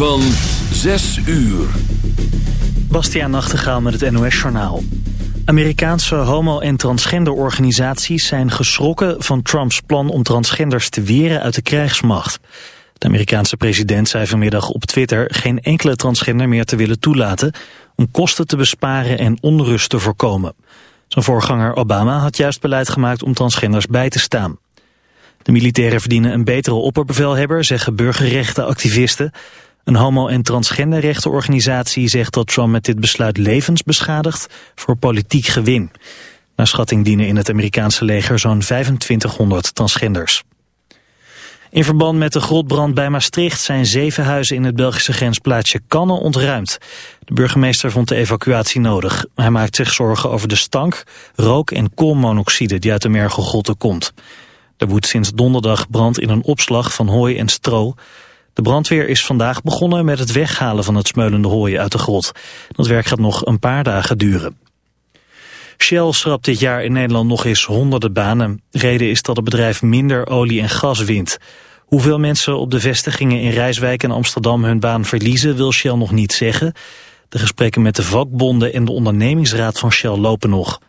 van 6 uur. Bastiaan Nachtegaal met het NOS-journaal. Amerikaanse homo- en transgenderorganisaties zijn geschrokken van Trumps plan om transgenders te weren uit de krijgsmacht. De Amerikaanse president zei vanmiddag op Twitter geen enkele transgender meer te willen toelaten om kosten te besparen en onrust te voorkomen. Zijn voorganger Obama had juist beleid gemaakt om transgenders bij te staan. De militairen verdienen een betere opperbevelhebber, zeggen burgerrechtenactivisten. Een homo- en transgenderrechtenorganisatie zegt dat Trump met dit besluit levens beschadigt voor politiek gewin. Naar schatting dienen in het Amerikaanse leger zo'n 2500 transgenders. In verband met de grotbrand bij Maastricht zijn zeven huizen in het Belgische grensplaatsje Kannen ontruimd. De burgemeester vond de evacuatie nodig. Hij maakt zich zorgen over de stank, rook en koolmonoxide die uit de mergelgrotten komt. Er woedt sinds donderdag brand in een opslag van hooi en stro. De brandweer is vandaag begonnen met het weghalen van het smeulende hooi uit de grot. Dat werk gaat nog een paar dagen duren. Shell schrapt dit jaar in Nederland nog eens honderden banen. Reden is dat het bedrijf minder olie en gas wint. Hoeveel mensen op de vestigingen in Rijswijk en Amsterdam hun baan verliezen wil Shell nog niet zeggen. De gesprekken met de vakbonden en de ondernemingsraad van Shell lopen nog.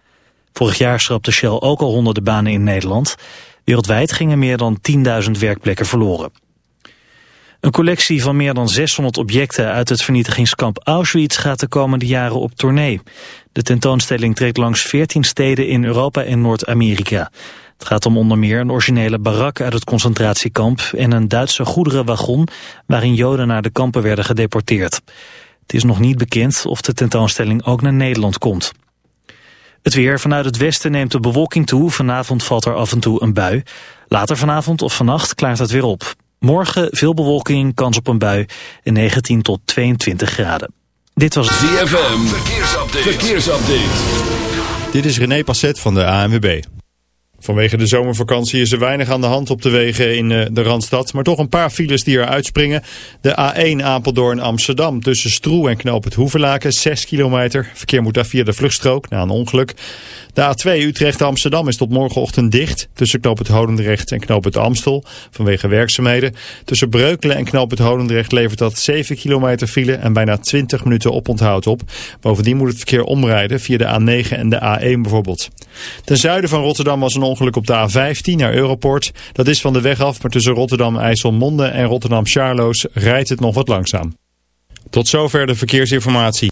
Vorig jaar schrapte Shell ook al honderden banen in Nederland. Wereldwijd gingen meer dan 10.000 werkplekken verloren. Een collectie van meer dan 600 objecten uit het vernietigingskamp Auschwitz gaat de komende jaren op tournee. De tentoonstelling treedt langs 14 steden in Europa en Noord-Amerika. Het gaat om onder meer een originele barak uit het concentratiekamp en een Duitse goederenwagon waarin Joden naar de kampen werden gedeporteerd. Het is nog niet bekend of de tentoonstelling ook naar Nederland komt. Het weer vanuit het westen neemt de bewolking toe. Vanavond valt er af en toe een bui. Later vanavond of vannacht klaart het weer op. Morgen veel bewolking, kans op een bui en 19 tot 22 graden. Dit was ZFM. Verkeersupdate. Verkeersupdate. Dit is René Passet van de ANWB. Vanwege de zomervakantie is er weinig aan de hand op de wegen in eh, de Randstad. Maar toch een paar files die er uitspringen. De A1 Apeldoorn-Amsterdam tussen Stroe en Knoop het Hoevenlaken, 6 kilometer. Verkeer moet daar via de vluchtstrook na een ongeluk. De A2 Utrecht-Amsterdam is tot morgenochtend dicht. Tussen Knoop het Holendrecht en Knoop het Amstel. Vanwege werkzaamheden. Tussen Breukelen en Knoop het Holendrecht levert dat 7 kilometer file en bijna 20 minuten oponthoud op. Bovendien moet het verkeer omrijden via de A9 en de A1 bijvoorbeeld. Ten zuiden van Rotterdam was een ongeluk op de A15 naar Europort. Dat is van de weg af, maar tussen Rotterdam IJsselmonde en Rotterdam Charloes rijdt het nog wat langzaam. Tot zover de verkeersinformatie.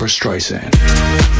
Barbara Streisand.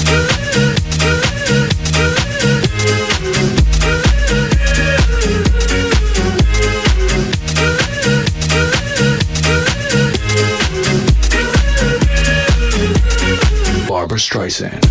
Streisand.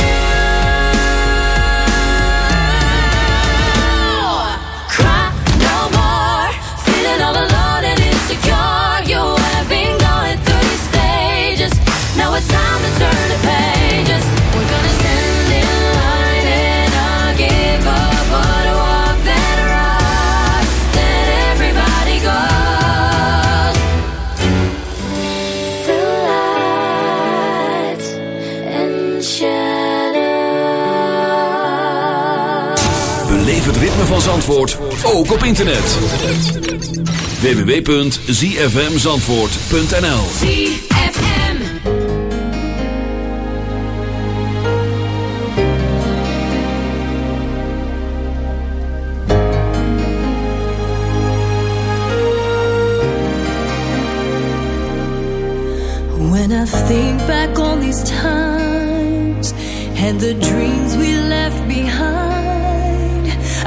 van Zandvoort ook op internet. www.zfmzandvoort.nl When I think back on these times And the dreams we left behind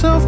myself